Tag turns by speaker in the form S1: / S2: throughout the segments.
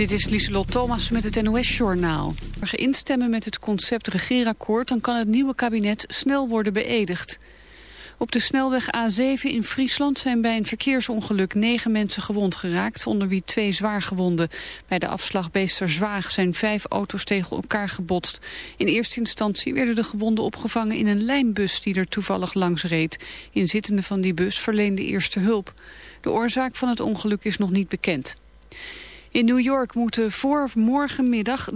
S1: Dit is Lieselot Thomas met het NOS-journaal. Als instemmen met het concept regeerakkoord... dan kan het nieuwe kabinet snel worden beëdigd. Op de snelweg A7 in Friesland zijn bij een verkeersongeluk negen mensen gewond geraakt, onder wie twee zwaargewonden. Bij de afslag Beesterzwaag zijn vijf auto's tegen elkaar gebotst. In eerste instantie werden de gewonden opgevangen in een lijnbus die er toevallig langs reed. Inzittenden van die bus verleende eerste hulp. De oorzaak van het ongeluk is nog niet bekend. In New York moeten voor morgenmiddag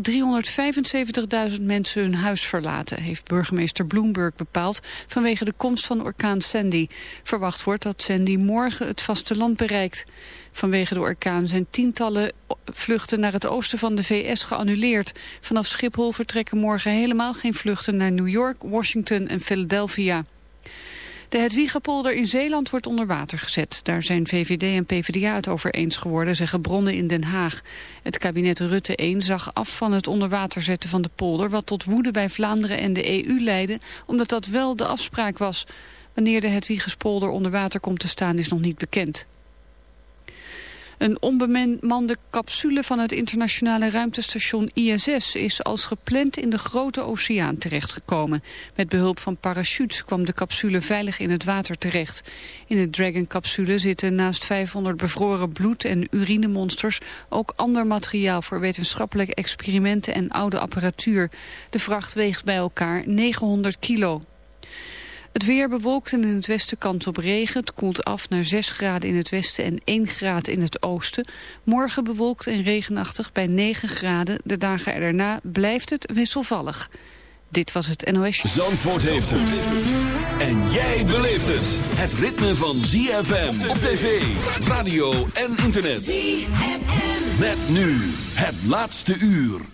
S1: 375.000 mensen hun huis verlaten, heeft burgemeester Bloomberg bepaald vanwege de komst van orkaan Sandy. Verwacht wordt dat Sandy morgen het vasteland bereikt. Vanwege de orkaan zijn tientallen vluchten naar het oosten van de VS geannuleerd. Vanaf Schiphol vertrekken morgen helemaal geen vluchten naar New York, Washington en Philadelphia. De Hedwiegepolder in Zeeland wordt onder water gezet. Daar zijn VVD en PvdA het over eens geworden, zeggen bronnen in Den Haag. Het kabinet Rutte 1 zag af van het onder water zetten van de polder... wat tot woede bij Vlaanderen en de EU leidde, omdat dat wel de afspraak was. Wanneer de Hedwiegespolder onder water komt te staan is nog niet bekend. Een onbemande capsule van het internationale ruimtestation ISS is als gepland in de grote oceaan terechtgekomen. Met behulp van parachutes kwam de capsule veilig in het water terecht. In de Dragon-capsule zitten naast 500 bevroren bloed- en urinemonsters ook ander materiaal voor wetenschappelijke experimenten en oude apparatuur. De vracht weegt bij elkaar 900 kilo. Het weer bewolkt en in het westen kans op regen. Het koelt af naar 6 graden in het westen en 1 graad in het oosten. Morgen bewolkt en regenachtig bij 9 graden. De dagen erna blijft het wisselvallig. Dit was het NOS.
S2: Zandvoort heeft het. En jij beleeft het. Het ritme van ZFM op tv, radio en internet. ZFM. Met nu het laatste uur.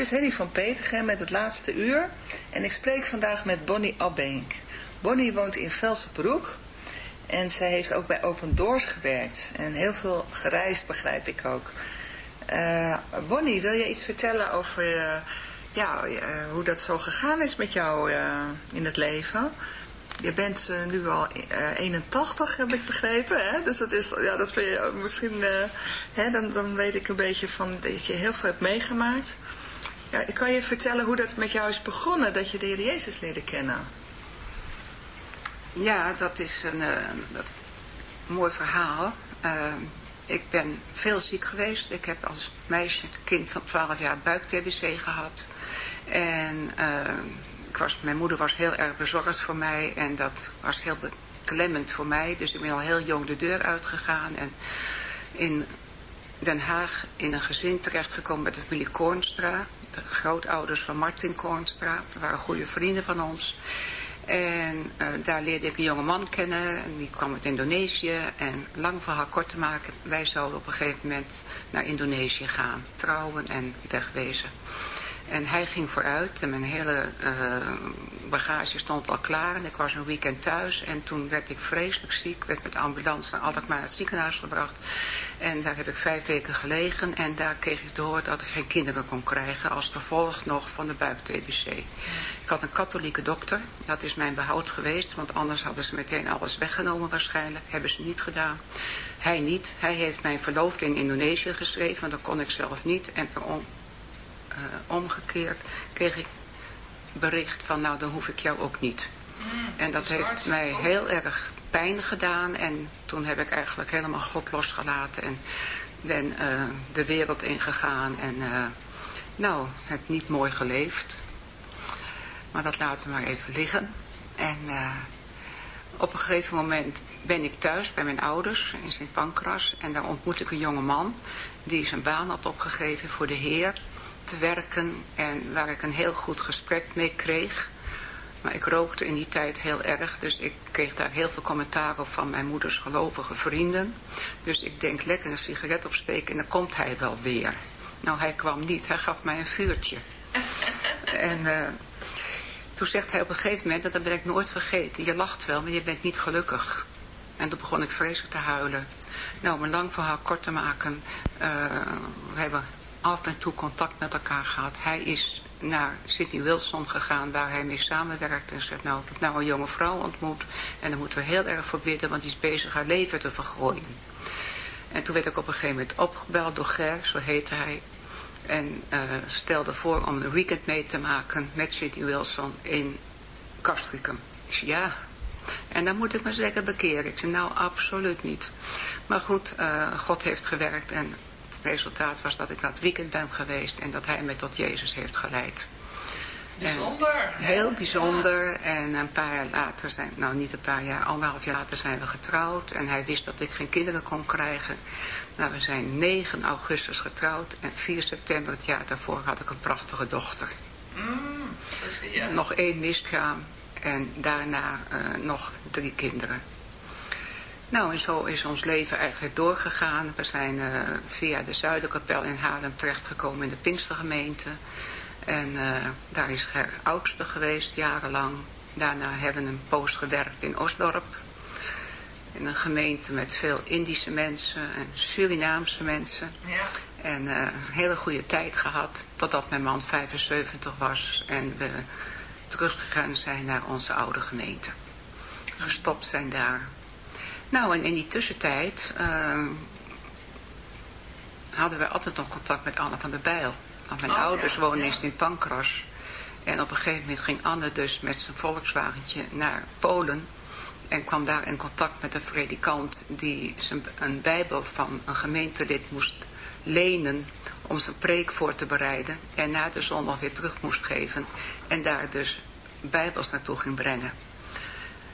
S3: Is Henny van Petergem met het laatste uur en ik spreek vandaag met Bonnie Abbenk. Bonnie woont in Velsenbroek en zij heeft ook bij Open Doors gewerkt en heel veel gereisd begrijp ik ook. Uh, Bonnie, wil je iets vertellen over uh, ja, uh, hoe dat zo gegaan is met jou in het leven? Je bent nu al 81, heb ik begrepen. Hè? Dus dat is, ja, dat vind je misschien, hè, dan, dan weet ik een beetje van dat je heel veel hebt meegemaakt. Ja, kan je vertellen hoe dat met jou is begonnen, dat je de Heer Jezus leerde kennen?
S4: Ja, dat is een, uh, dat, mooi verhaal. Uh, ik ben veel ziek geweest. Ik heb als meisje, kind van 12 jaar, buik-TBC gehad. En ik was, mijn moeder was heel erg bezorgd voor mij. En dat was heel beklemmend voor mij. Dus ik ben al heel jong de deur uitgegaan. En in Den Haag in een gezin terechtgekomen met de familie Koornstra. De grootouders van Martin Koornstra. Dat waren goede vrienden van ons. En uh, daar leerde ik een jonge man kennen. En die kwam uit Indonesië. En lang verhaal kort te maken. Wij zouden op een gegeven moment naar Indonesië gaan. Trouwen en wegwezen. En hij ging vooruit en mijn hele uh, bagage stond al klaar. En ik was een weekend thuis en toen werd ik vreselijk ziek. Werd met ambulance altijd maar naar het ziekenhuis gebracht. En daar heb ik vijf weken gelegen. En daar kreeg ik te horen dat ik geen kinderen kon krijgen als gevolg nog van de buik-TBC. Ik had een katholieke dokter. Dat is mijn behoud geweest. Want anders hadden ze meteen alles weggenomen waarschijnlijk. Hebben ze niet gedaan. Hij niet. Hij heeft mijn verloofde in Indonesië geschreven. Want dat kon ik zelf niet. En uh, omgekeerd kreeg ik bericht van nou dan hoef ik jou ook niet. Mm, en dat heeft mij heel erg pijn gedaan en toen heb ik eigenlijk helemaal God losgelaten en ben uh, de wereld ingegaan en uh, nou, heb niet mooi geleefd. Maar dat laten we maar even liggen. En op een gegeven moment ben ik thuis bij mijn ouders in Sint Pancras en daar ontmoet ik een jonge man die zijn baan had opgegeven voor de Heer te werken en waar ik een heel goed gesprek mee kreeg. Maar ik rookte in die tijd heel erg, dus ik kreeg daar heel veel commentaar op van mijn moeders gelovige vrienden. Dus ik denk lekker een sigaret opsteken en dan komt hij wel weer. Nou, hij kwam niet, hij gaf mij een vuurtje. en uh, toen zegt hij op een gegeven moment, dat ben ik nooit vergeten, je lacht wel, maar je bent niet gelukkig. En toen begon ik vreselijk te huilen. Nou, om een lang verhaal kort te maken, uh, we hebben af en toe contact met elkaar gehad. Hij is naar Sidney Wilson gegaan waar hij mee samenwerkt en zegt nou ik heb nou een jonge vrouw ontmoet en daar moeten we heel erg voor bidden want die is bezig haar leven te vergooien. En toen werd ik op een gegeven moment opgebeld door Ger, zo heette hij. En uh, stelde voor om een weekend mee te maken met Sidney Wilson in Castricum. Ik zei ja. En dan moet ik me zeker bekeren. Ik zei nou absoluut niet. Maar goed, uh, God heeft gewerkt en resultaat was dat ik dat weekend ben geweest en dat hij me tot Jezus heeft geleid.
S3: Bijzonder.
S4: En heel bijzonder. En een paar jaar later zijn, nou niet een paar jaar, anderhalf jaar later zijn we getrouwd. En hij wist dat ik geen kinderen kon krijgen. Nou, we zijn 9 augustus getrouwd. En 4 september het jaar daarvoor had ik een prachtige dochter.
S3: Mm,
S4: nog één miskraam. En daarna uh, nog drie kinderen. Nou, en zo is ons leven eigenlijk doorgegaan. We zijn uh, via de Zuiderkapel in Haarlem terechtgekomen in de Pinkstergemeente. En uh, daar is haar oudste geweest, jarenlang. Daarna hebben we een post gewerkt in Osdorp. In een gemeente met veel Indische mensen en Surinaamse mensen.
S3: Ja.
S4: En uh, een hele goede tijd gehad, totdat mijn man 75 was. En we teruggegaan zijn naar onze oude gemeente. Gestopt zijn daar nou, en in die tussentijd uh, hadden we altijd nog contact met Anne van der Bijl. Want mijn
S3: oh,
S4: ouders
S3: ja,
S4: woonden
S3: ja.
S4: in Pancras. En op een gegeven moment ging Anne dus met zijn Volkswagentje naar Polen. En kwam daar in contact met een predikant die zijn, een bijbel van een gemeentelid moest lenen om zijn preek voor te bereiden. En na de zondag weer terug moest geven. En daar dus bijbels naartoe ging brengen.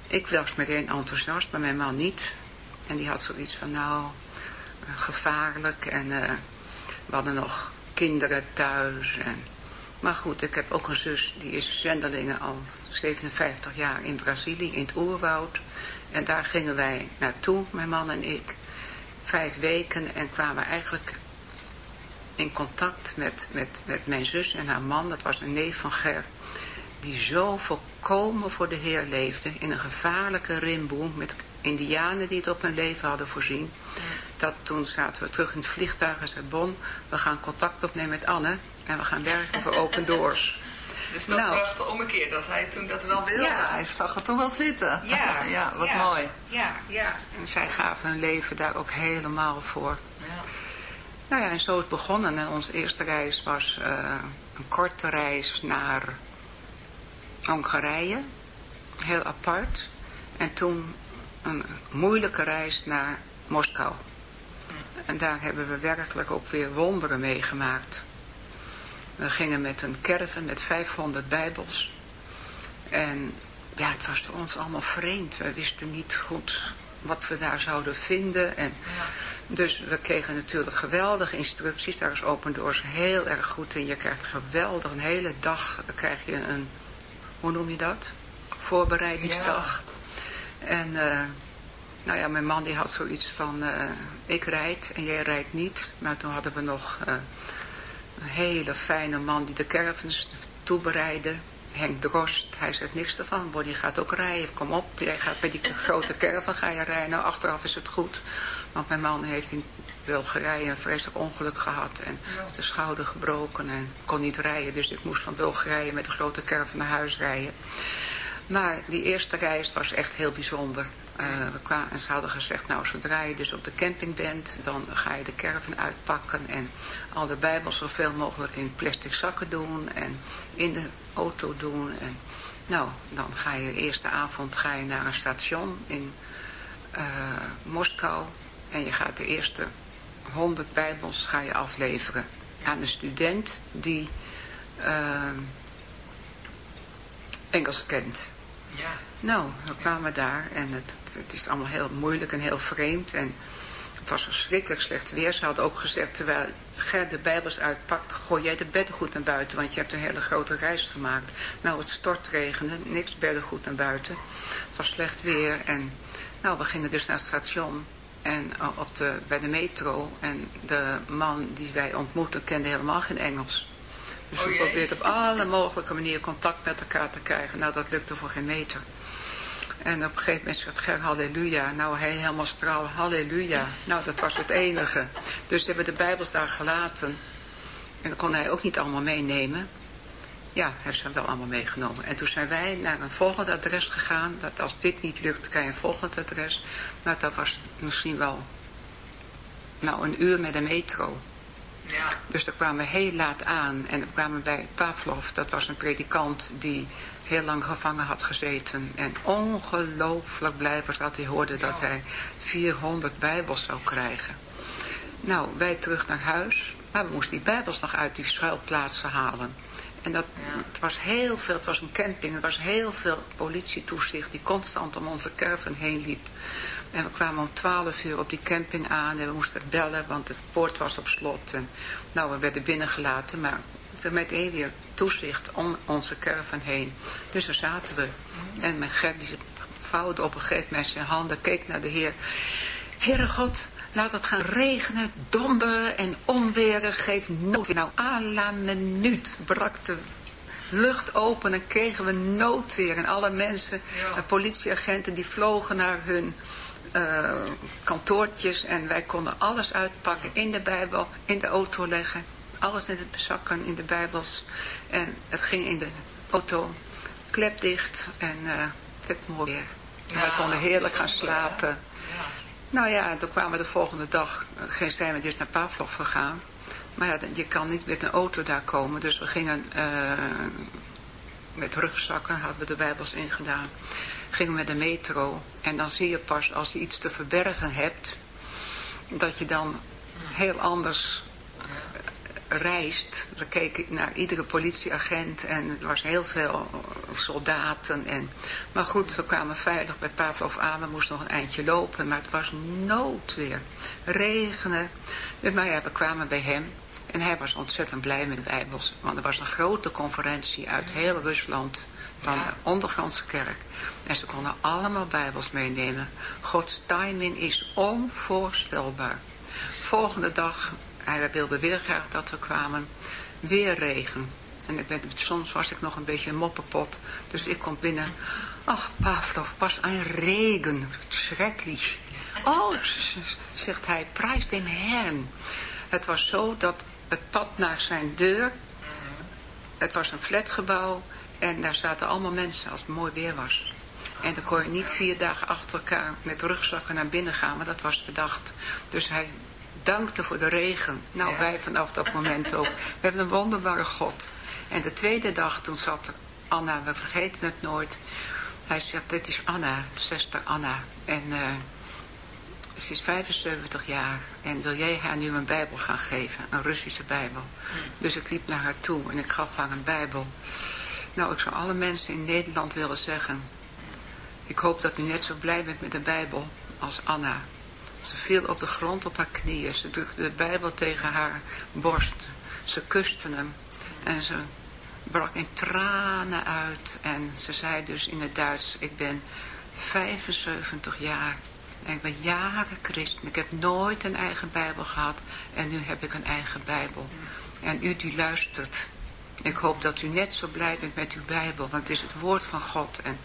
S4: Ik was meteen enthousiast, maar mijn man niet. En die had zoiets van, nou, uh, gevaarlijk. En uh, we hadden nog kinderen thuis. En... Maar goed, ik heb ook een zus, die is zendelingen al 57 jaar in Brazilië, in het oerwoud. En daar gingen wij naartoe, mijn man en ik. Vijf weken en kwamen eigenlijk in contact met, met, met mijn zus en haar man. Dat was een neef van Ger die zo volkomen voor de Heer leefde, in een gevaarlijke rimboe, met indianen die het op hun leven hadden voorzien, dat toen zaten we terug in het vliegtuig en zei Bon, we gaan contact opnemen met Anne en we gaan werken voor Open Doors.
S3: Dus dat
S4: Nou.
S3: bracht de ommekeer dat hij toen dat wel wilde.
S4: Ja.
S3: Hij zag het toen wel zitten.
S4: Ja,
S3: ja wat
S4: ja.
S3: mooi.
S4: Ja, ja. En zij gaven hun leven daar ook helemaal voor.
S3: Ja.
S4: Nou ja, en zo is het begonnen. En onze eerste reis was uh, een korte reis naar Hongarije. Heel apart. En toen een moeilijke reis naar Moskou. En daar hebben we werkelijk ook weer wonderen meegemaakt. We gingen met een caravan met 500 bijbels. En ja, het was voor ons allemaal vreemd. We wisten niet goed wat we daar zouden vinden. En Dus we kregen natuurlijk geweldige instructies. Daar is Open Doors heel erg goed in. Je krijgt geweldig, een hele dag krijg je een, hoe noem je dat? Voorbereidingsdag. En uh, nou ja, mijn man die had zoiets van, uh, ik rijd en jij rijdt niet. Maar toen hadden we nog uh, een hele fijne man die de caravans toebereidde. Henk Drost, hij zegt niks ervan. Bonnie gaat ook rijden, kom op, jij gaat bij die grote caravan ga je rijden. Nou, achteraf is het goed, want mijn man heeft in Bulgarije een vreselijk ongeluk gehad. En de schouder gebroken en kon niet rijden. Dus ik moest van Bulgarije met de grote caravan naar huis rijden. Maar die eerste reis was echt heel bijzonder. Uh, we kwamen, en ze hadden gezegd, nou zodra je dus op de camping bent, dan ga je de caravan uitpakken en al de bijbels zoveel mogelijk in plastic zakken doen en in de auto doen. En, nou, dan ga je de eerste avond ga je naar een station in uh, Moskou en je gaat de eerste honderd bijbels ga je afleveren aan een student die uh, Engels kent. Ja. Nou, we kwamen daar en het, het is allemaal heel moeilijk en heel vreemd. En het was verschrikkelijk slecht weer. Ze hadden ook gezegd, terwijl Ger de Bijbels uitpakt, gooi jij de beddengoed naar buiten, want je hebt een hele grote reis gemaakt. Nou, het stortregende, niks beddengoed naar buiten. Het was slecht weer en nou, we gingen dus naar het station en op de, bij de metro. En de man die wij ontmoetten kende helemaal geen Engels. Dus we oh probeerden op alle mogelijke manieren contact met elkaar te krijgen. Nou, dat lukte voor geen meter. En op een gegeven moment zegt Ger, halleluja. Nou, hij helemaal straal, halleluja. Nou, dat was het enige. Dus we hebben de Bijbels daar gelaten. En dat kon hij ook niet allemaal meenemen. Ja, heeft ze wel allemaal meegenomen. En toen zijn wij naar een volgend adres gegaan. Dat als dit niet lukt, krijg je een volgend adres. Maar dat was misschien wel nou, een uur met de metro. Ja. Dus daar kwamen we heel laat aan. En we kwamen bij Pavlov. Dat was een predikant die heel lang gevangen had gezeten. En ongelooflijk blij was dat hij hoorde dat hij 400 bijbels zou krijgen. Nou, wij terug naar huis. Maar we moesten die bijbels nog uit die schuilplaatsen halen. En dat, het was heel veel, het was een camping, er was heel veel politietoezicht die constant om onze caravan heen liep. En we kwamen om twaalf uur op die camping aan en we moesten bellen, want de poort was op slot. En, nou, we werden binnengelaten, maar met één weer toezicht om onze caravan heen. Dus daar zaten we. En mijn Gert die vouwde op een gegeven moment zijn handen, keek naar de Heer. Heere God, laat het gaan regenen, donderen en onweren, geef noodweer. Nou, à la minuut brak de lucht open en kregen we noodweer. En alle mensen, ja. politieagenten, die vlogen naar hun uh, kantoortjes. En wij konden alles uitpakken in de Bijbel, in de auto leggen alles in het bezakken in de bijbels. En het ging in de auto, klep dicht en uh, het mooi weer. Ja, wij konden heerlijk gaan slapen. Nou ja, toen kwamen we de volgende dag, zijn we dus naar Pavlov gegaan. Maar ja, je kan niet met een auto daar komen. Dus we gingen uh, met rugzakken, hadden we de bijbels ingedaan. Gingen met de metro. En dan zie je pas als je iets te verbergen hebt, dat je dan heel anders reist. We keken naar iedere politieagent en het was heel veel soldaten. En, maar goed, we kwamen veilig bij Pavlov aan. We moesten nog een eindje lopen, maar het was noodweer. Regenen. Dus, maar ja, we kwamen bij hem. En hij was ontzettend blij met de Bijbels. Want er was een grote conferentie uit heel Rusland van de ondergrondse kerk. En ze konden allemaal Bijbels meenemen. Gods timing is onvoorstelbaar. Volgende dag hij wilde weer graag dat we kwamen. Weer regen. En ik ben, soms was ik nog een beetje een moppenpot. Dus ik kom binnen. Ach, Pavlov, was een regen. Schrecklich. Oh, zegt hij, prijs dem Herrn. Het was zo dat het pad naar zijn deur... Het was een flatgebouw en daar zaten allemaal mensen als het mooi weer was. En dan kon je niet vier dagen achter elkaar met rugzakken naar binnen gaan, maar dat was verdacht. Dus hij dankte voor de regen. Nou, wij vanaf dat moment ook. We hebben een wonderbare God. En de tweede dag, toen zat Anna, we vergeten het nooit. Hij zegt, dit is Anna, zuster Anna. En uh, Ze is 75 jaar en wil jij haar nu een bijbel gaan geven, een Russische bijbel. Dus ik liep naar haar toe en ik gaf haar een bijbel. Nou, ik zou alle mensen in Nederland willen zeggen, ik hoop dat u net zo blij bent met de bijbel als Anna. Ze viel op de grond op haar knieën, ze drukte de bijbel tegen haar borst, ze kuste hem en ze brak in tranen uit en ze zei dus in het Duits, ik ben 75 jaar en ik ben jaren christen. Ik heb nooit een eigen bijbel gehad en nu heb ik een eigen bijbel. En u die luistert, ik hoop dat u net zo blij bent met uw bijbel, want het is het woord van God en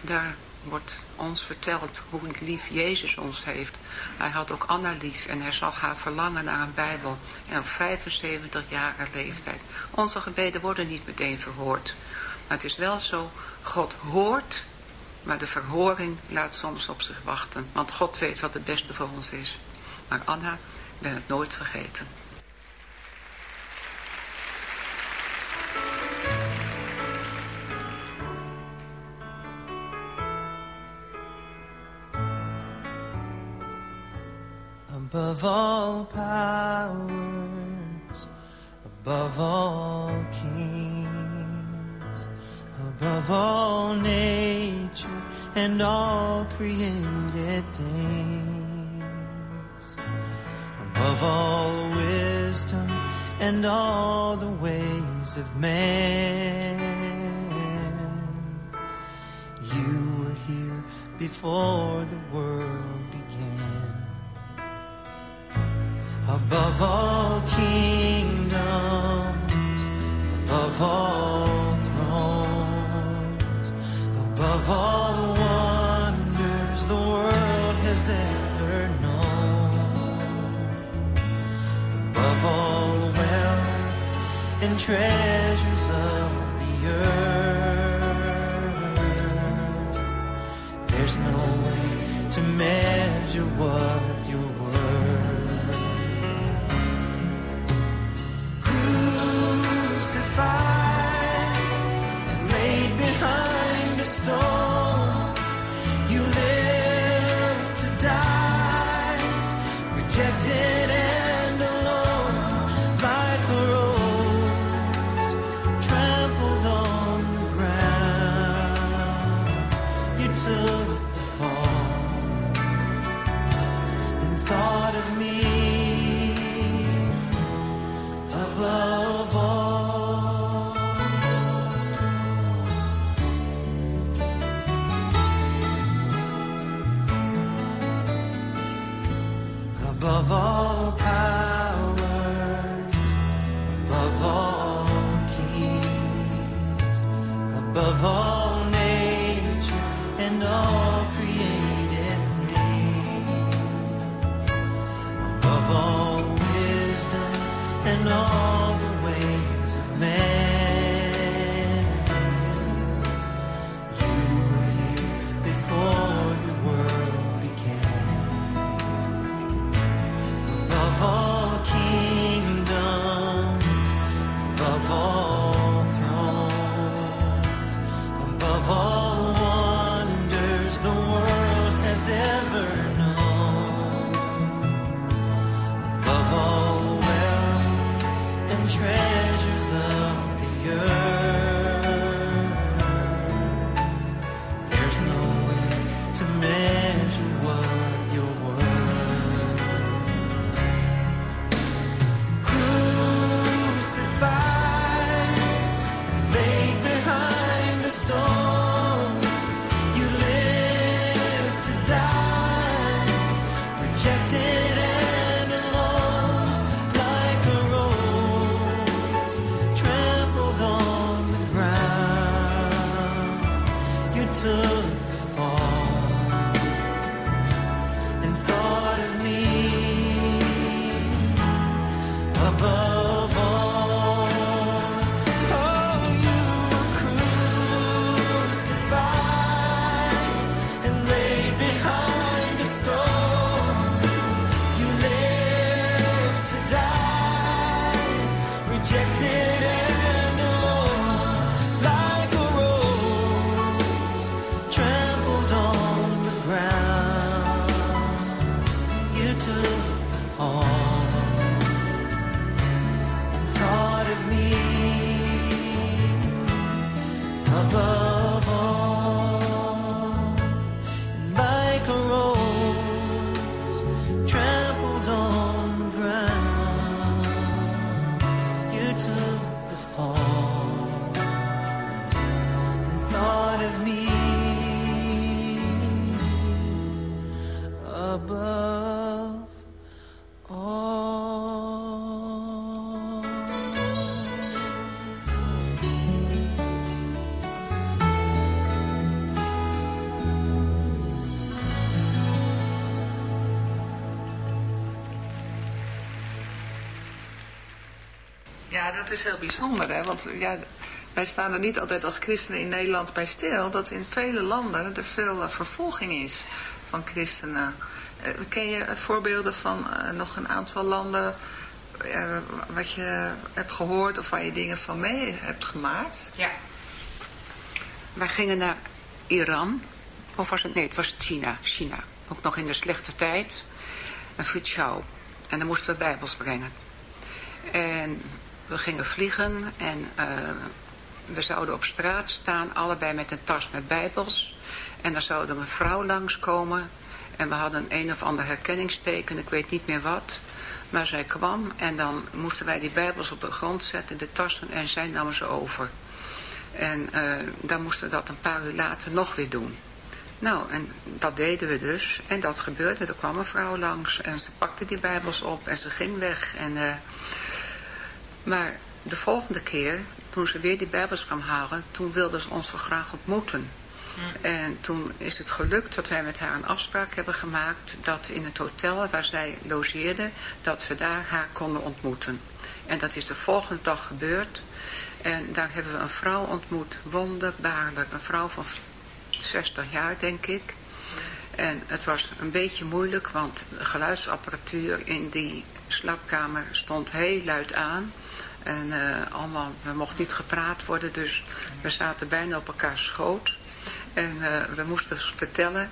S4: daar wordt ons verteld hoe lief Jezus ons heeft. Hij had ook Anna lief en hij zag haar verlangen naar een Bijbel. En op 75 jaar leeftijd. Onze gebeden worden niet meteen verhoord. Maar het is wel zo, God hoort, maar de verhoring laat soms op zich wachten. Want God weet wat het beste voor ons is. Maar Anna, ik ben het nooit vergeten.
S5: Above all powers, above all kings, above all nature and all created things, above all wisdom and all the ways of man. You were here before the world above all kingdoms, above all thrones, above all wonders the world has ever known, above all wealth and treasures of the earth. There's no way to measure what
S3: Ja, dat is heel bijzonder, hè? want ja, wij staan er niet altijd als christenen in Nederland bij stil, dat in vele landen er veel uh, vervolging is van christenen. Uh, ken je voorbeelden van nog een aantal landen wat je hebt gehoord of waar je dingen van mee hebt gemaakt?
S4: Ja. Wij gingen naar Iran, of was het, nee, het was China, China. Ook nog in de slechte tijd, een Fuzhou. En dan moesten we bijbels brengen. En we gingen vliegen en uh, we zouden op straat staan, allebei met een tas met bijbels. En dan zou er een vrouw langskomen en we hadden een, of ander herkenningsteken, ik weet niet meer wat. Maar zij kwam en dan moesten wij die bijbels op de grond zetten, de tassen, en zij namen ze over. En uh, dan moesten we dat een paar uur later nog weer doen. Nou, en dat deden we dus. En dat gebeurde. Er kwam een vrouw langs en ze pakte die bijbels op en ze ging weg. En, uh, maar de volgende keer, toen ze weer die bijbels kwam halen, toen wilde ze ons wel graag ontmoeten. En toen is het gelukt dat wij met haar een afspraak hebben gemaakt dat we in het hotel waar zij logeerde, dat we daar haar konden ontmoeten. En dat is de volgende dag gebeurd. En daar hebben we een vrouw ontmoet, wonderbaarlijk. Een vrouw van 60 jaar, denk ik. En het was een beetje moeilijk, want de geluidsapparatuur in die slaapkamer stond heel luid aan. En uh, allemaal, er mocht niet gepraat worden, dus we zaten bijna op elkaar schoot. En uh, we moesten vertellen.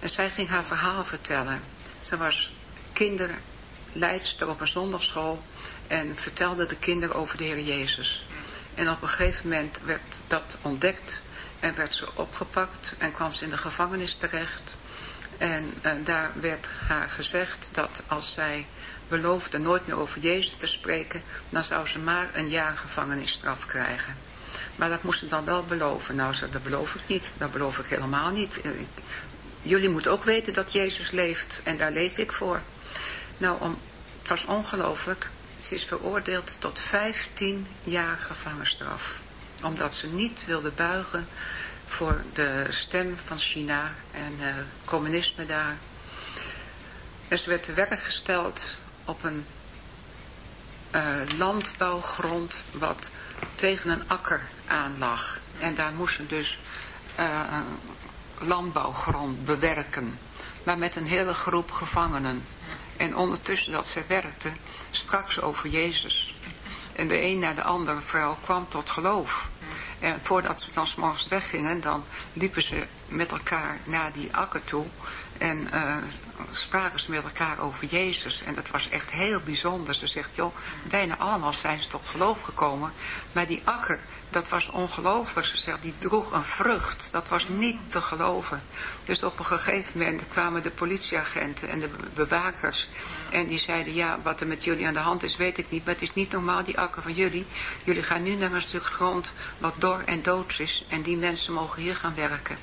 S4: En zij ging haar verhaal vertellen. Ze was kinderleidster op een zondagschool en vertelde de kinderen over de Heer Jezus. En op een gegeven moment werd dat ontdekt en werd ze opgepakt en kwam ze in de gevangenis terecht. En uh, daar werd haar gezegd dat als zij beloofde nooit meer over Jezus te spreken, dan zou ze maar een jaar gevangenisstraf krijgen. Maar dat moest ze dan wel beloven. Nou, dat beloof ik niet. Dat beloof ik helemaal niet. Jullie moeten ook weten dat Jezus leeft en daar leef ik voor. Nou, om, het was ongelooflijk. Ze is veroordeeld tot 15 jaar gevangenisstraf. Omdat ze niet wilde buigen voor de stem van China en uh, communisme daar. En ze werd te werk gesteld op een uh, landbouwgrond wat tegen een akker aan lag. En daar moesten dus uh, landbouwgrond bewerken. Maar met een hele groep gevangenen. En ondertussen dat ze werkte, sprak ze over Jezus. En de een na de andere vrouw kwam tot geloof. En voordat ze dan s'morgens weggingen, dan liepen ze met elkaar naar die akker toe. En uh, spraken ze met elkaar over Jezus. En dat was echt heel bijzonder. Ze zegt, joh, bijna allemaal zijn ze tot geloof gekomen. Maar die akker, dat was ongelooflijk. Ze zegt, die droeg een vrucht. Dat was niet te geloven. Dus op een gegeven moment kwamen de politieagenten en de bewakers. En die zeiden, ja, wat er met jullie aan de hand is, weet ik niet. Maar het is niet normaal, die akker van jullie. Jullie gaan nu naar een stuk grond wat dor en doods is. En die mensen mogen hier gaan werken.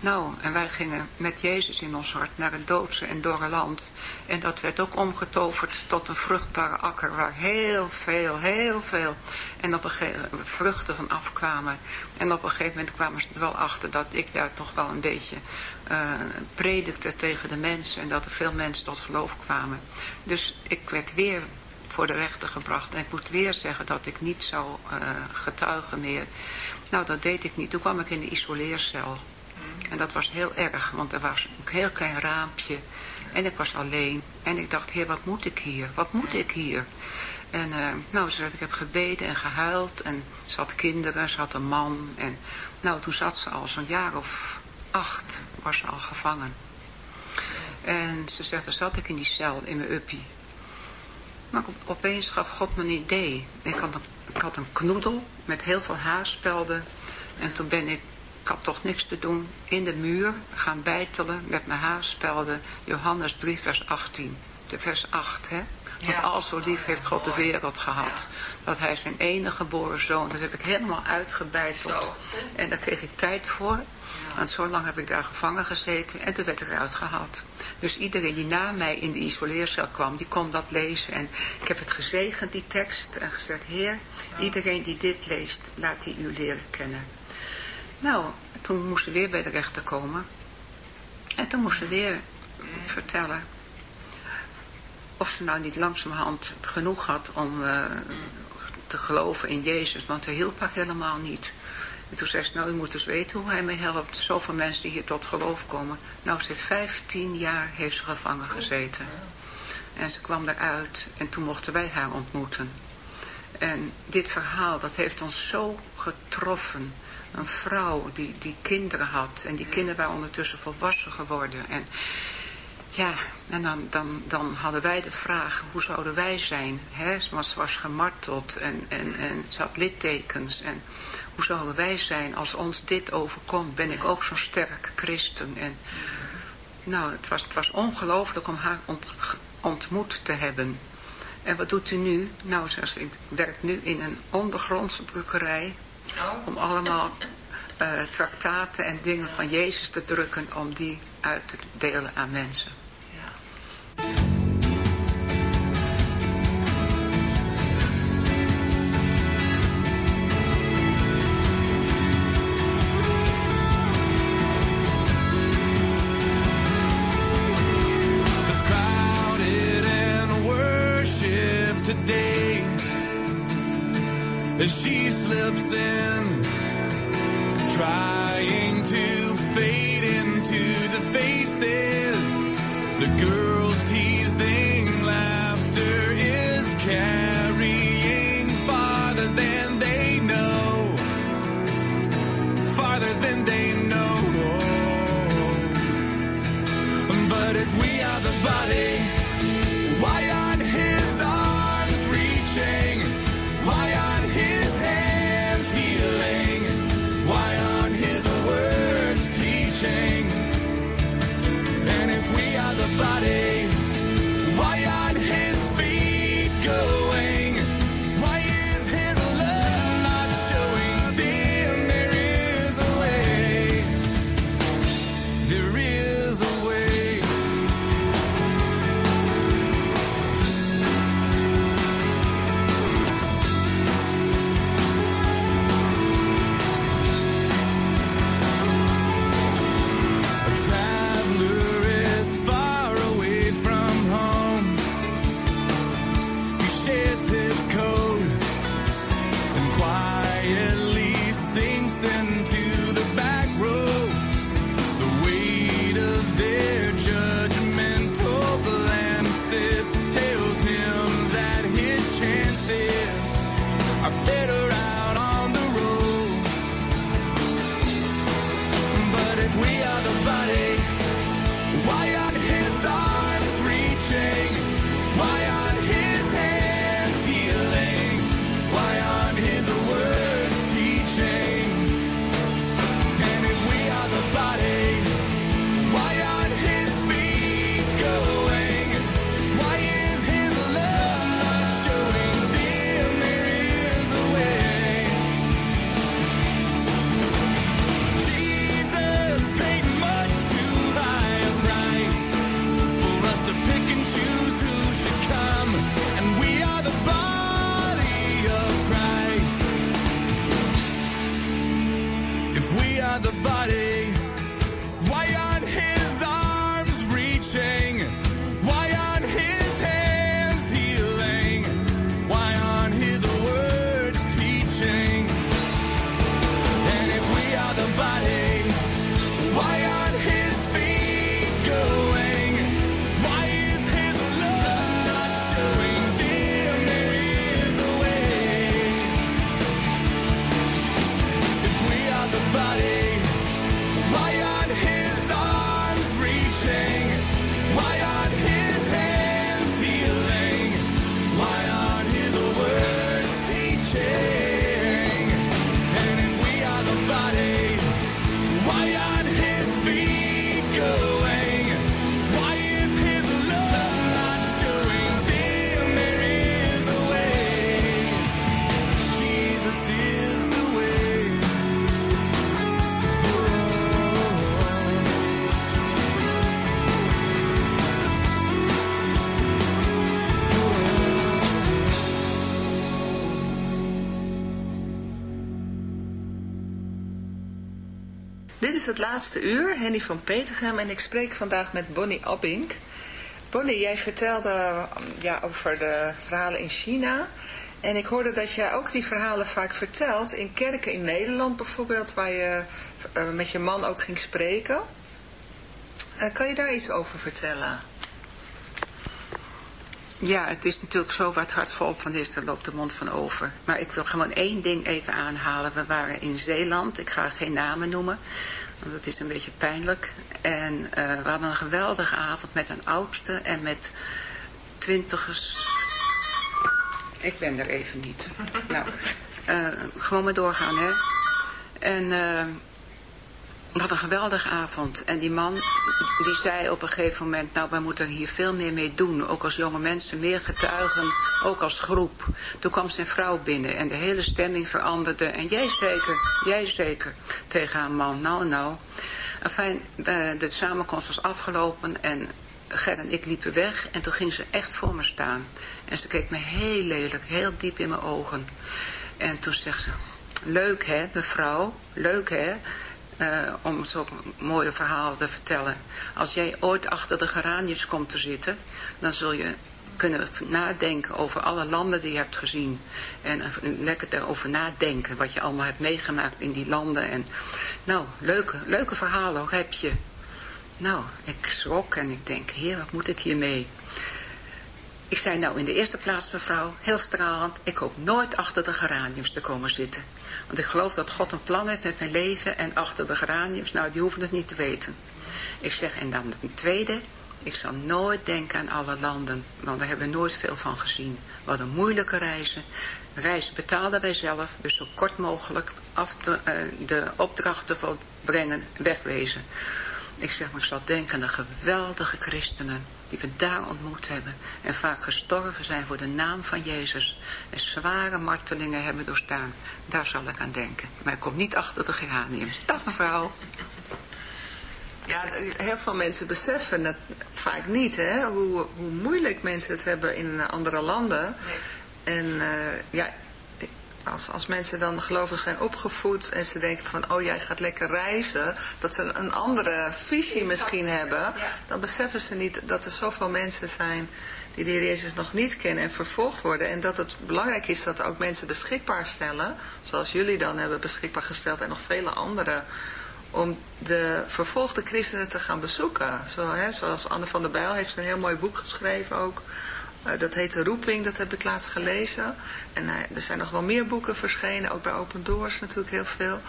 S4: Nou, en wij gingen met Jezus in ons hart naar het doodse en dorre land. En dat werd ook omgetoverd tot een vruchtbare akker waar heel veel, heel veel en op een gegeven vruchten van afkwamen. En op een gegeven moment kwamen ze er wel achter dat ik daar toch wel een beetje uh, predikte tegen de mensen en dat er veel mensen tot geloof kwamen. Dus ik werd weer voor de rechter gebracht en ik moet weer zeggen dat ik niet zou uh, getuigen meer. Nou, dat deed ik niet. Toen kwam ik in de isoleercel. En dat was heel erg, want er was een heel klein raampje. En ik was alleen. En ik dacht, heer, wat moet ik hier? Wat moet ik hier? En uh, nou, ze ik heb gebeden en gehuild. En ze had kinderen, ze had een man. En nou, toen zat ze al zo'n jaar of acht, was ze al gevangen. En ze zegt, dan zat ik in die cel, in mijn uppie. Maar opeens gaf God me een idee. Ik had een, ik had een knoedel met heel veel haarspelden. En toen ben ik ik had toch niks te doen, in de muur gaan bijtelen met mijn haarspelden Johannes 3 vers 18. De vers 8, hè. Want al zo lief heeft God de wereld gehad. Dat hij zijn enige geboren zoon, dat heb ik helemaal uitgebeiteld. En daar kreeg ik tijd voor. Want zo lang heb ik daar gevangen gezeten en toen werd ik eruit gehaald. Dus iedereen die na mij in de isoleercel kwam, die kon dat lezen. En ik heb het gezegend, die tekst, en gezegd, Heer, iedereen die dit leest, laat die u leren kennen. Nou, toen moest ze weer bij de rechter komen. En toen moest ze weer vertellen of ze nou niet langzamerhand genoeg had om uh,
S6: te geloven in Jezus, want hij hielp haar helemaal niet. En toen zei ze, nou u moet dus weten hoe hij mij helpt. Zoveel mensen die hier tot geloof komen. Nou, ze heeft 15 jaar heeft ze gevangen gezeten. En ze kwam eruit en toen mochten wij haar ontmoeten. En dit verhaal, dat heeft ons zo getroffen. Een vrouw die, die kinderen had. En die kinderen waren ondertussen volwassen geworden. En ja, en dan, dan, dan hadden wij de vraag, hoe zouden wij zijn? Hè? Ze was, gemarteld en, en, en ze had littekens. En hoe zouden wij zijn als ons dit overkomt? Ben ik ook zo'n sterk christen? En, nou, het was, het was ongelooflijk om haar ontmoet te hebben. En wat doet u nu? Nou, zoals ik werk nu in een ondergrondse drukkerij. Oh. Om allemaal uh, traktaten en dingen van Jezus te drukken. Om die uit te delen aan mensen.
S3: Het laatste uur, Henny van Petergem en ik spreek vandaag met Bonnie Abink. Bonnie, jij vertelde ja, over de verhalen in China. En ik hoorde dat jij ook die verhalen vaak vertelt in kerken in Nederland bijvoorbeeld, waar je uh, met je man ook ging spreken. Uh, kan je daar iets over vertellen?
S4: Ja, het is natuurlijk zo waar het hart vol van is, daar loopt de mond van over. Maar ik wil gewoon één ding even aanhalen. We waren in Zeeland, ik ga geen namen noemen, want dat is een beetje pijnlijk. En uh, we hadden een geweldige avond met een oudste en met twintigers. Ik ben er even niet. nou, uh, gewoon maar doorgaan, hè. En... Uh, wat een geweldige avond. En die man die zei op een gegeven moment... nou, wij moeten hier veel meer mee doen. Ook als jonge mensen, meer getuigen. Ook als groep. Toen kwam zijn vrouw binnen en de hele stemming veranderde. En jij zeker, jij zeker. Tegen haar man. Nou, nou. Enfin, de samenkomst was afgelopen en Ger en ik liepen weg. En toen ging ze echt voor me staan. En ze keek me heel lelijk, heel diep in mijn ogen. En toen zegt ze... Leuk hè, mevrouw? Leuk hè? Uh, om zo'n mooie verhaal te vertellen. Als jij ooit achter de geraniums komt te zitten, dan zul je kunnen nadenken over alle landen die je hebt gezien. En lekker erover nadenken wat je allemaal hebt meegemaakt in die landen. En, nou, leuke, leuke verhalen heb je. Nou, ik schrok en ik denk, heer, wat moet ik hiermee? Ik zei nou in de eerste plaats mevrouw, heel stralend, ik hoop nooit achter de geraniums te komen zitten. Want ik geloof dat God een plan heeft met mijn leven en achter de geraniums, nou die hoeven het niet te weten. Ik zeg, en dan een tweede, ik zal nooit denken aan alle landen, want daar hebben we nooit veel van gezien. Wat een moeilijke reizen. Reizen betaalden wij zelf, dus zo kort mogelijk af te, uh, de opdrachten brengen, wegwezen. Ik zeg maar, ik zal denken aan geweldige christenen die we daar ontmoet hebben en vaak gestorven zijn voor de naam van Jezus en zware martelingen hebben doorstaan. Daar zal ik aan denken. Maar ik kom niet achter de geranium. Dag mevrouw.
S3: Ja, heel veel mensen beseffen het vaak niet, hè? Hoe, hoe moeilijk mensen het hebben in andere landen. Nee. En uh, ja, als, als mensen dan gelovig zijn opgevoed en ze denken van, oh jij gaat lekker reizen, dat ze een andere visie misschien hebben, dan beseffen ze niet dat er zoveel mensen zijn die de Heer Jezus nog niet kennen en vervolgd worden. En dat het belangrijk is dat er ook mensen beschikbaar stellen, zoals jullie dan hebben beschikbaar gesteld en nog vele anderen, om de vervolgde christenen te gaan bezoeken. Zo, hè, zoals Anne van der Bijl heeft een heel mooi boek geschreven ook dat heet De Roeping, dat heb ik laatst gelezen. En uh, er zijn nog wel meer boeken verschenen, ook bij Open Doors natuurlijk heel veel.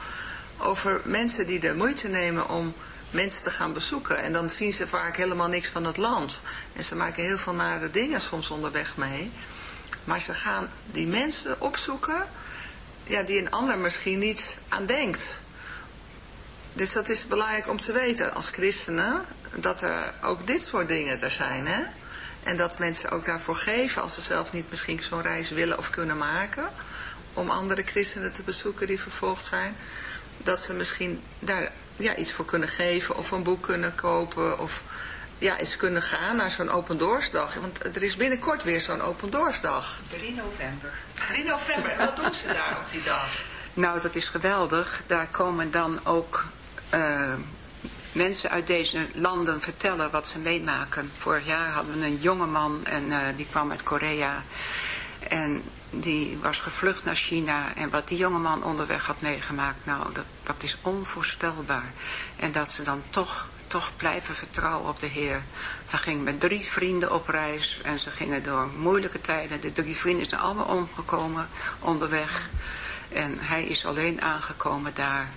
S3: Over mensen die de moeite nemen om mensen te gaan bezoeken. En dan zien ze vaak helemaal niks van het land. En ze maken heel veel nare dingen soms onderweg mee. Maar ze gaan die mensen opzoeken ja, die een ander misschien niet aan denkt. Dus dat is belangrijk om te weten als christenen, dat er ook dit soort dingen er zijn, hè. En dat mensen ook daarvoor geven als ze zelf niet misschien zo'n reis willen of kunnen maken. Om andere christenen te bezoeken die vervolgd zijn. Dat ze misschien daar ja, iets voor kunnen geven of een boek kunnen kopen. Of ja, eens kunnen gaan naar zo'n open doorsdag. Want er is binnenkort weer zo'n open doorsdag.
S4: 3 november.
S3: 3 november. En wat doen ze daar op die dag?
S4: Nou, dat is geweldig. Daar komen dan ook uh, mensen uit deze landen vertellen wat ze meemaken. Vorig jaar hadden we een jongeman en uh, die kwam uit Korea. En die was gevlucht naar China. En wat die jongeman onderweg had meegemaakt, nou, dat, dat is onvoorstelbaar. En dat ze dan toch, toch blijven vertrouwen op de Heer. Hij ging met drie vrienden op reis en ze gingen door moeilijke tijden. De drie vrienden zijn allemaal omgekomen onderweg. En hij is alleen aangekomen daar.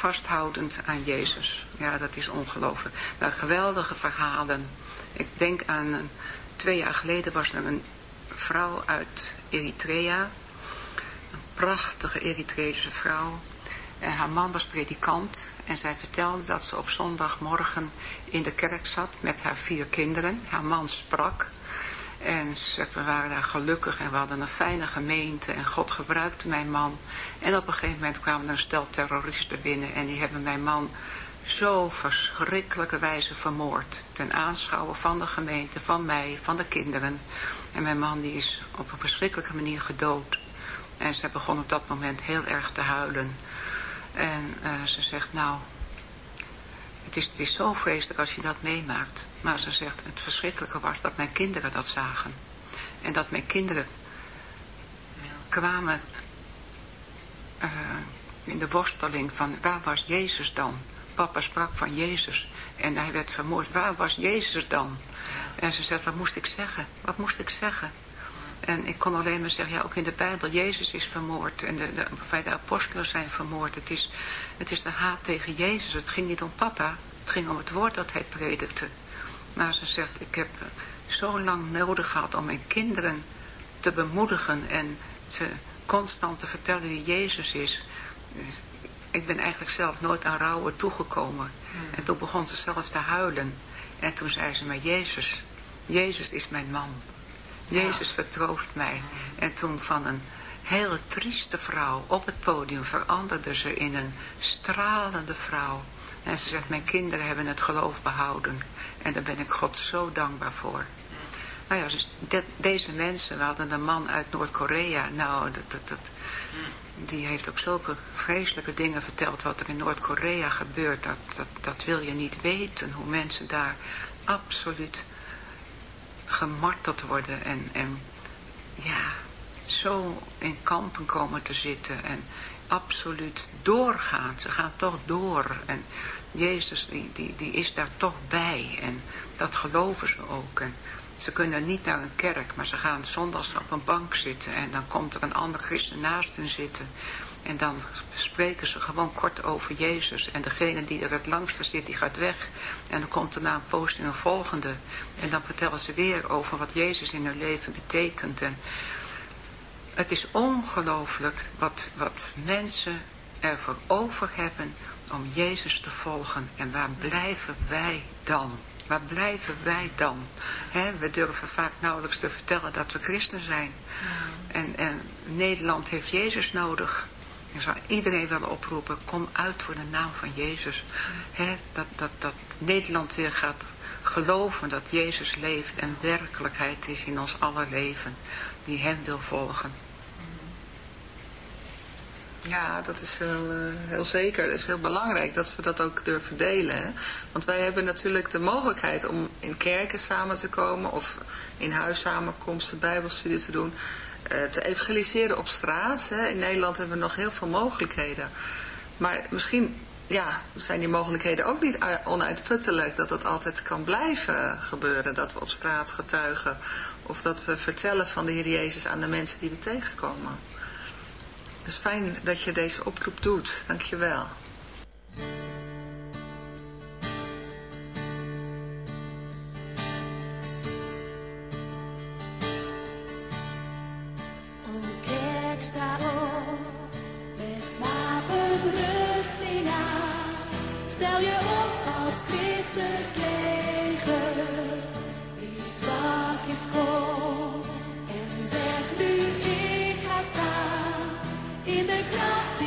S4: Vasthoudend aan Jezus. Ja, dat is ongelooflijk. Geweldige verhalen. Ik denk aan, twee jaar geleden was er een vrouw uit Eritrea. Een prachtige Eritreese vrouw. En haar man was predikant. En zij vertelde dat ze op zondagmorgen in de kerk zat met haar vier kinderen. Haar man sprak. En we waren daar gelukkig en we hadden een fijne gemeente en God gebruikte mijn man. En op een gegeven moment kwamen er een stel terroristen binnen en die hebben mijn man zo verschrikkelijke wijze vermoord. Ten aanschouwen van de gemeente, van mij, van de kinderen. En mijn man die is op een verschrikkelijke manier gedood. En ze begon op dat moment heel erg te huilen. En uh, ze zegt, nou, het is, zo vreselijk als je dat meemaakt. Maar ze zegt, het verschrikkelijke was dat mijn kinderen dat zagen. En dat mijn kinderen kwamen uh, in de worsteling van waar was Jezus dan? Papa sprak van Jezus en hij werd vermoord. Waar was Jezus dan? En ze zegt, wat moest ik zeggen? Wat moest ik zeggen? En ik kon alleen maar zeggen, ja, ook in de Bijbel, Jezus is vermoord. En de, de, de apostelen zijn vermoord. Het is, het is de haat tegen Jezus. Het ging niet om papa. Het ging om het woord dat hij predikte. Maar ze zegt, ik heb zo lang nodig gehad om mijn kinderen te bemoedigen en te, constant te vertellen wie Jezus is. Ik ben eigenlijk zelf nooit aan rouwen toegekomen. Hmm. En toen begon ze zelf te huilen. En toen zei ze, maar Jezus, Jezus is mijn man. Jezus vertroost mij. En toen van een hele trieste vrouw op het podium veranderde ze in een stralende vrouw. En ze zegt, mijn kinderen hebben het geloof behouden. En daar ben ik God zo dankbaar voor. Nou ja, dus deze mensen, we hadden een man uit Noord-Korea. Nou, dat, dat, dat, die heeft ook zulke vreselijke dingen verteld wat er in Noord-Korea gebeurt. Dat, dat, dat wil je niet weten, hoe mensen daar absoluut gemarteld worden. En, en ja, zo in kampen komen te zitten en absoluut doorgaan. Ze gaan toch door. En Jezus die, die, die is daar toch bij. En dat geloven ze ook. En ze kunnen niet naar een kerk, maar ze gaan zondags op een bank zitten. En dan komt er een ander christen naast hen zitten. En dan spreken ze gewoon kort over Jezus. En degene die er het langste zit, die gaat weg. En dan komt er na een post in een volgende. En dan vertellen ze weer over wat Jezus in hun leven betekent. En het is ongelooflijk wat, wat mensen ervoor over hebben om Jezus te volgen. En waar blijven wij dan? Waar blijven wij dan? we durven vaak nauwelijks te vertellen dat we christen zijn. En, en Nederland heeft Jezus nodig. Ik zou iedereen willen oproepen, kom uit voor de naam van Jezus. dat, dat, dat Nederland weer gaat geloven dat Jezus leeft en werkelijkheid is in ons aller leven. Die hem wil volgen.
S3: Ja, dat is heel, uh, heel zeker. Dat is heel belangrijk dat we dat ook durven delen. Want wij hebben natuurlijk de mogelijkheid om in kerken samen te komen of in huissamenkomsten, bijbelstudie te doen. Uh, te evangeliseren op straat. Hè? In Nederland hebben we nog heel veel mogelijkheden. Maar misschien ja, zijn die mogelijkheden ook niet onuitputtelijk. Dat dat altijd kan blijven gebeuren. Dat we op straat getuigen. Of dat we vertellen van de Heer Jezus aan de mensen die we tegenkomen. Het is fijn dat je deze oproep doet. Dank je wel.
S7: Sta op met wapenrusting aan. Stel je op als Christus leger, die zwak is kom en zeg nu ik ga staan in de kracht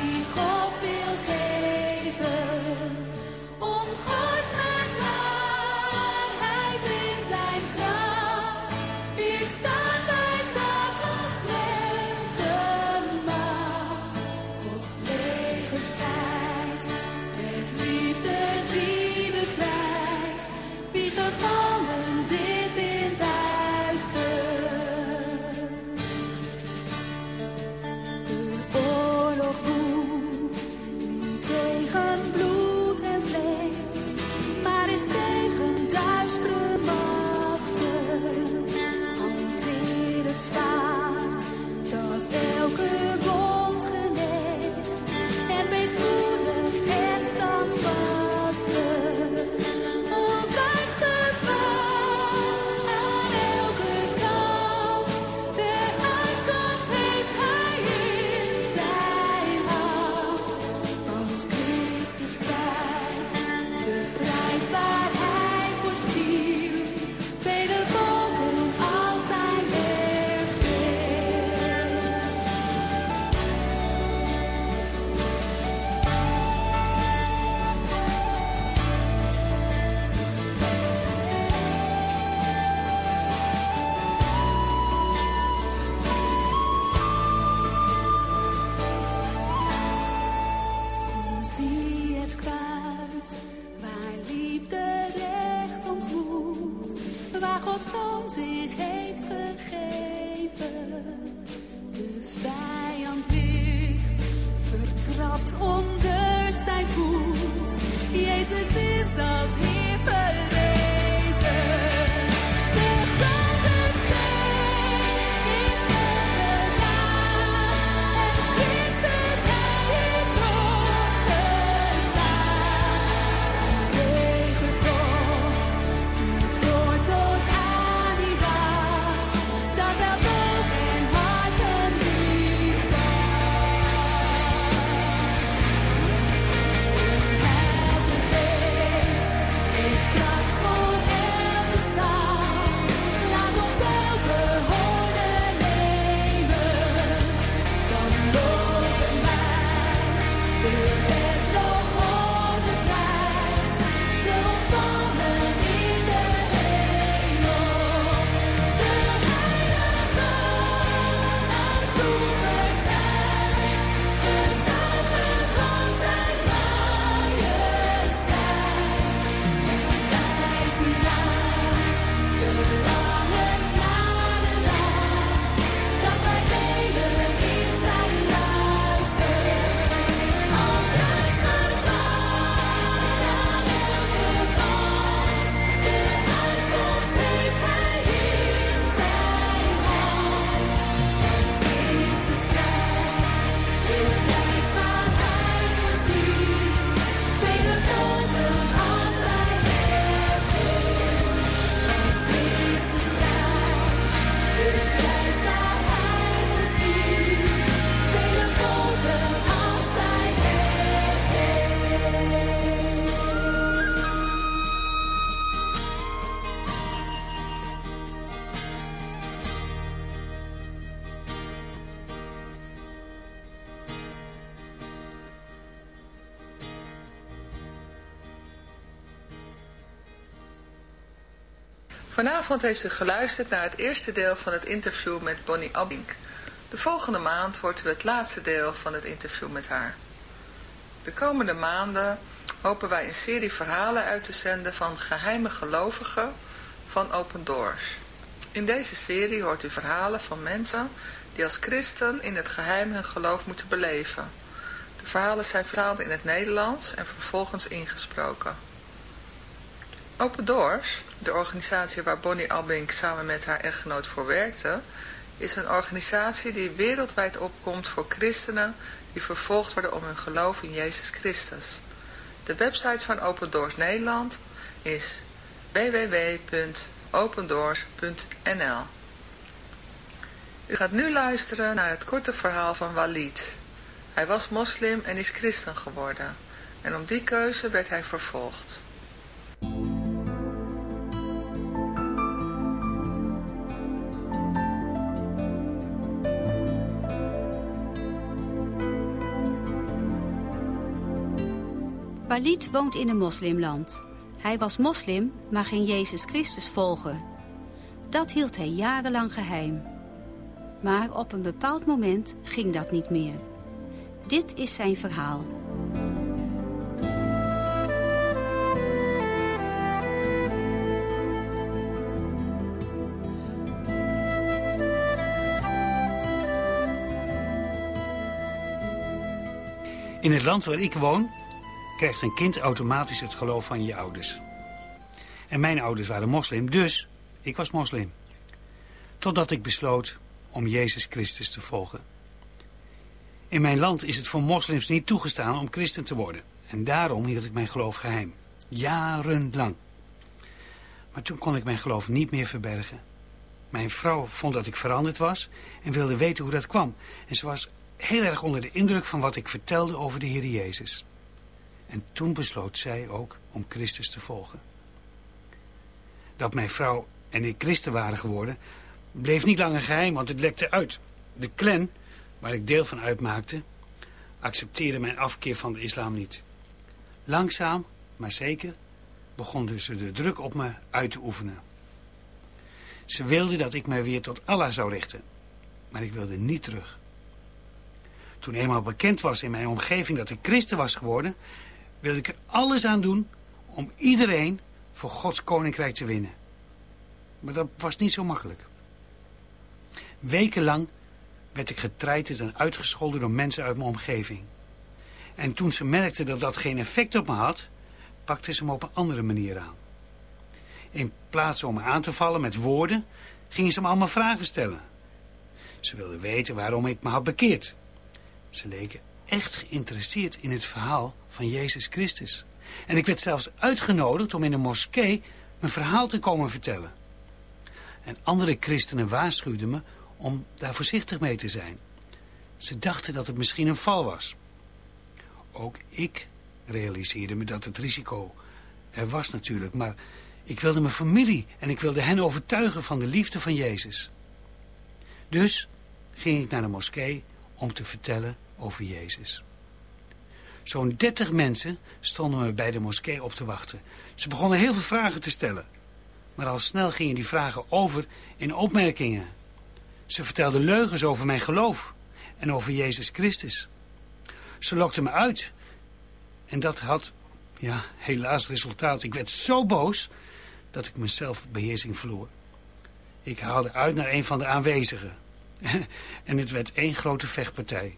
S3: Vanavond heeft u geluisterd naar het eerste deel van het interview met Bonnie Abink. De volgende maand hoort u het laatste deel van het interview met haar. De komende maanden hopen wij een serie verhalen uit te zenden van geheime gelovigen van Open Doors. In deze serie hoort u verhalen van mensen die als christen in het geheim hun geloof moeten beleven. De verhalen zijn vertaald in het Nederlands en vervolgens ingesproken. Open Doors, de organisatie waar Bonnie Albink samen met haar echtgenoot voor werkte, is een organisatie die wereldwijd opkomt voor christenen die vervolgd worden om hun geloof in Jezus Christus. De website van Open Doors Nederland is www.opendoors.nl U gaat nu luisteren naar het korte verhaal van Walid. Hij was moslim en is christen geworden. En om die keuze werd hij vervolgd.
S8: Walid woont in een moslimland. Hij was moslim, maar ging Jezus Christus volgen. Dat hield hij jarenlang geheim. Maar op een bepaald moment ging dat niet meer. Dit is zijn verhaal.
S9: In het land waar ik woon, krijgt een kind automatisch het geloof van je ouders. En mijn ouders waren moslim, dus ik was moslim. Totdat ik besloot om Jezus Christus te volgen. In mijn land is het voor moslims niet toegestaan om christen te worden. En daarom hield ik mijn geloof geheim. Jarenlang. Maar toen kon ik mijn geloof niet meer verbergen. Mijn vrouw vond dat ik veranderd was en wilde weten hoe dat kwam. En ze was heel erg onder de indruk van wat ik vertelde over de Heer Jezus. En toen besloot zij ook om Christus te volgen. Dat mijn vrouw en ik christen waren geworden, bleef niet langer geheim, want het lekte uit. De clan, waar ik deel van uitmaakte, accepteerde mijn afkeer van de islam niet. Langzaam, maar zeker, begon dus de druk op me uit te oefenen. Ze wilde dat ik mij weer tot Allah zou richten, maar ik wilde niet terug. Toen eenmaal bekend was in mijn omgeving dat ik christen was geworden, wilde ik er alles aan doen om iedereen voor Gods koninkrijk te winnen. Maar dat was niet zo makkelijk. Wekenlang werd ik getreiterd en uitgescholden door mensen uit mijn omgeving. En toen ze merkten dat dat geen effect op me had, pakten ze me op een andere manier aan. In plaats om me aan te vallen met woorden, gingen ze me allemaal vragen stellen. Ze wilden weten waarom ik me had bekeerd. Ze leken echt geïnteresseerd in het verhaal van Jezus Christus. En ik werd zelfs uitgenodigd om in een moskee mijn verhaal te komen vertellen. En andere christenen waarschuwden me om daar voorzichtig mee te zijn. Ze dachten dat het misschien een val was. Ook ik realiseerde me dat het risico er was natuurlijk, maar ik wilde mijn familie en ik wilde hen overtuigen van de liefde van Jezus. Dus ging ik naar de moskee om te vertellen over Jezus. Zo'n dertig mensen stonden me bij de moskee op te wachten. Ze begonnen heel veel vragen te stellen. Maar al snel gingen die vragen over in opmerkingen. Ze vertelden leugens over mijn geloof en over Jezus Christus. Ze lokten me uit. En dat had, ja, helaas resultaat. Ik werd zo boos dat ik mezelf beheersing verloor. Ik haalde uit naar een van de aanwezigen. en het werd één grote vechtpartij.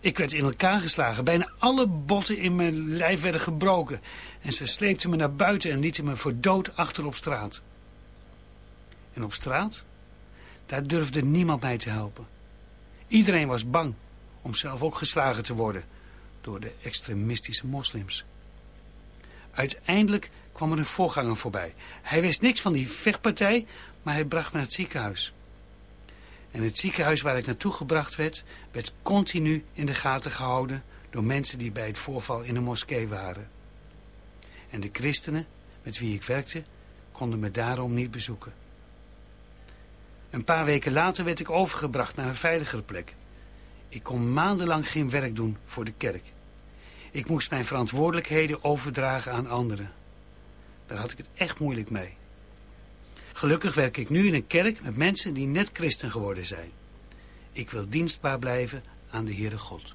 S9: Ik werd in elkaar geslagen. Bijna alle botten in mijn lijf werden gebroken. En ze sleepten me naar buiten en lieten me voor dood achter op straat. En op straat? Daar durfde niemand mij te helpen. Iedereen was bang om zelf ook geslagen te worden door de extremistische moslims. Uiteindelijk kwam er een voorganger voorbij. Hij wist niks van die vechtpartij, maar hij bracht me naar het ziekenhuis. En het ziekenhuis waar ik naartoe gebracht werd, werd continu in de gaten gehouden door mensen die bij het voorval in de moskee waren. En de christenen met wie ik werkte, konden me daarom niet bezoeken. Een paar weken later werd ik overgebracht naar een veiligere plek. Ik kon maandenlang geen werk doen voor de kerk. Ik moest mijn verantwoordelijkheden overdragen aan anderen. Daar had ik het echt moeilijk mee. Gelukkig werk ik nu in een kerk met mensen die net christen geworden zijn. Ik wil dienstbaar blijven aan de Heere God.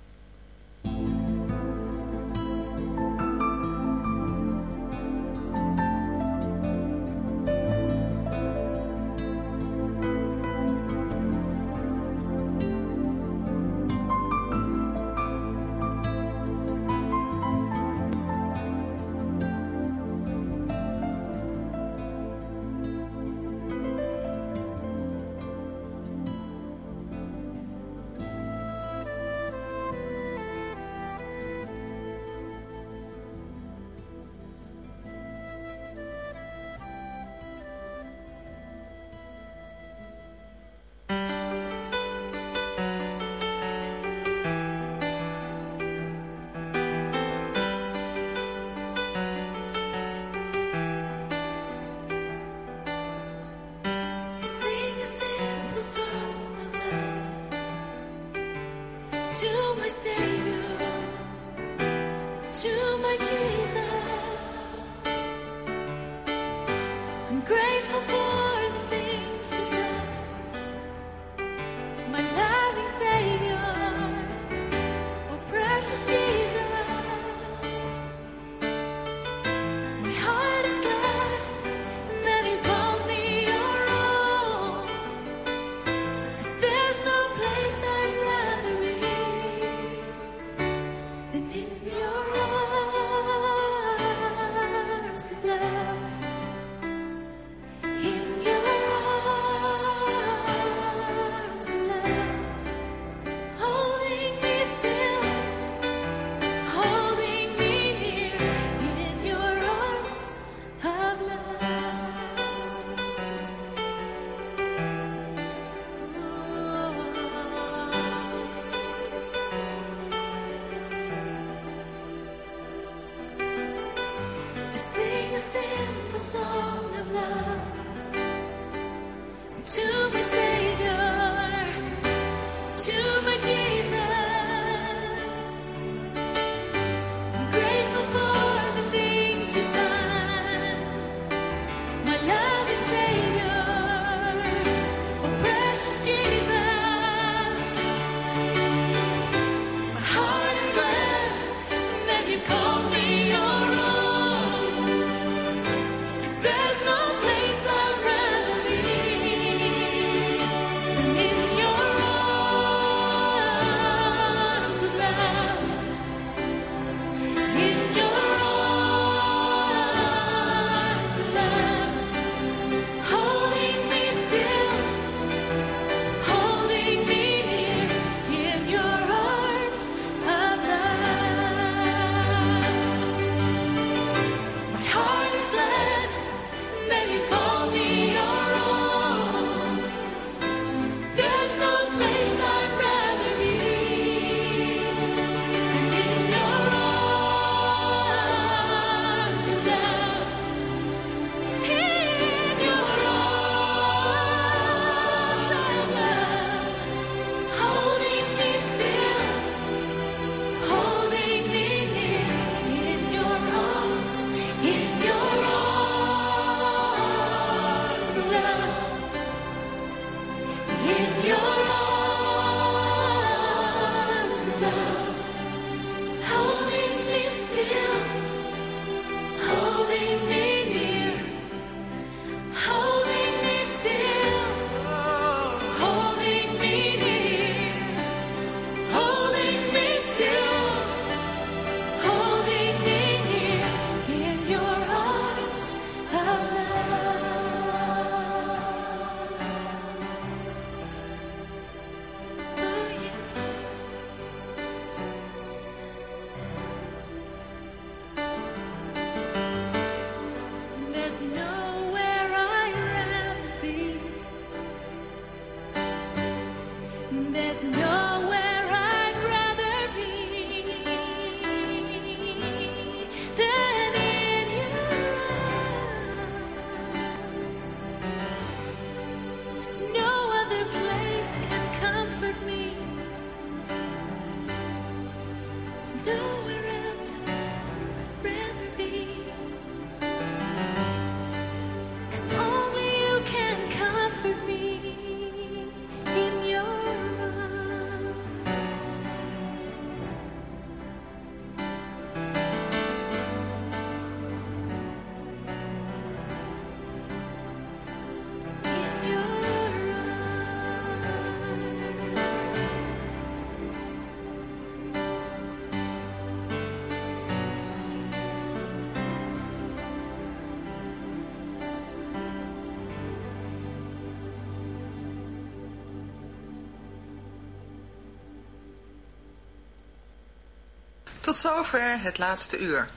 S5: Tot zover het laatste uur.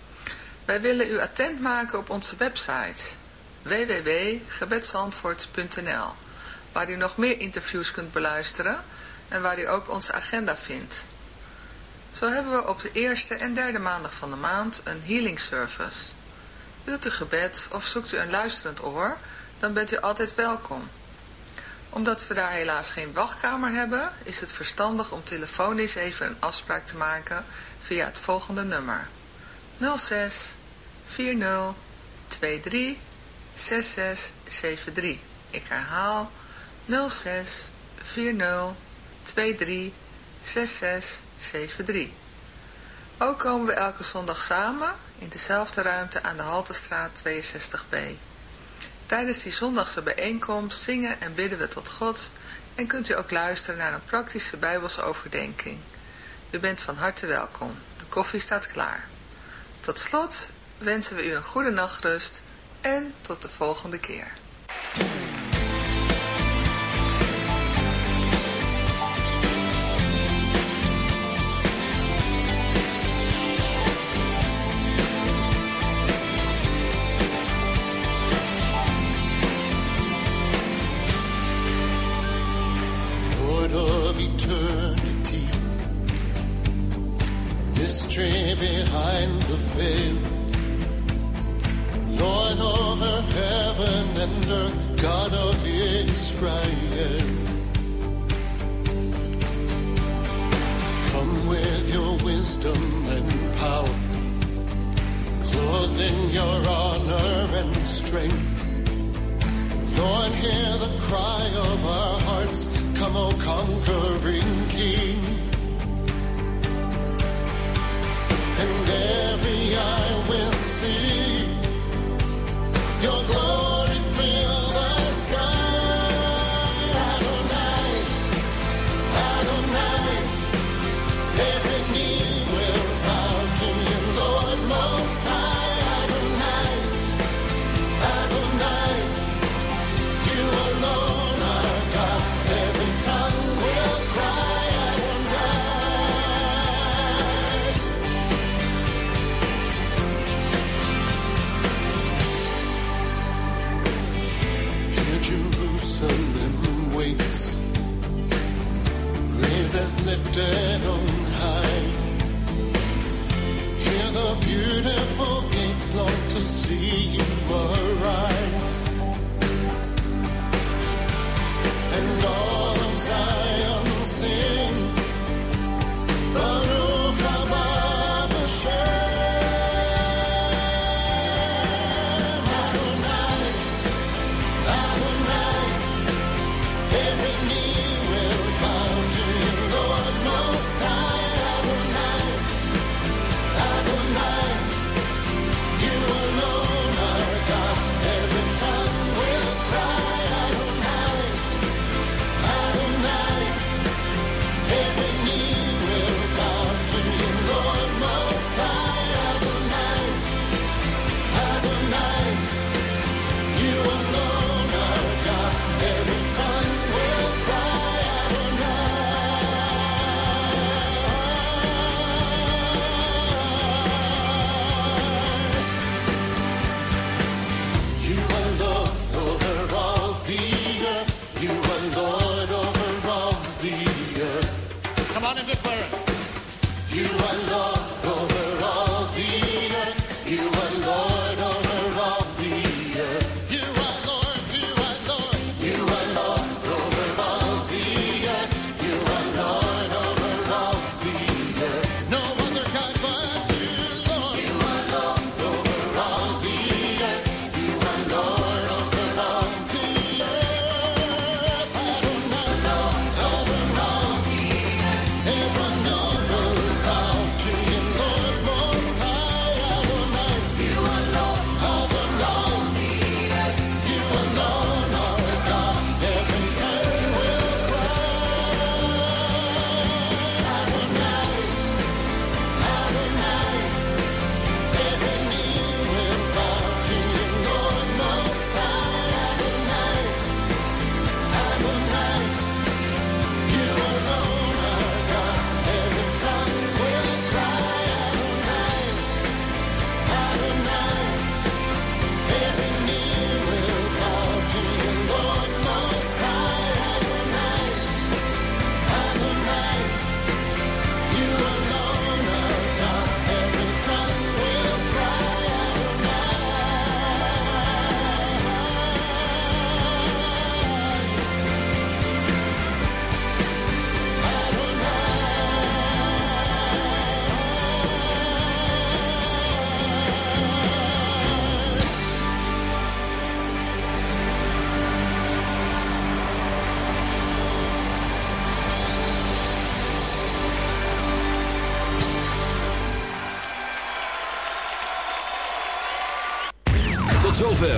S5: Wij willen u attent maken op onze website www.gebedsantwoord.nl waar u nog meer interviews kunt beluisteren en waar u ook onze agenda vindt. Zo hebben we op de eerste en derde maandag van de maand een healing service. Wilt u gebed of zoekt u een luisterend oor, dan bent u altijd welkom. Omdat we daar helaas geen wachtkamer hebben, is het verstandig om telefonisch even een afspraak te maken via het volgende nummer. 06 40 23 6673. Ik herhaal 06 40 23 6673. Ook komen we elke zondag samen in dezelfde ruimte aan de Haltestraat 62b. Tijdens die zondagse bijeenkomst zingen en bidden we tot God en kunt u ook luisteren naar een praktische bijbelse overdenking. U bent van harte welkom. De koffie staat klaar. Tot slot wensen we u een goede nachtrust en tot de volgende keer.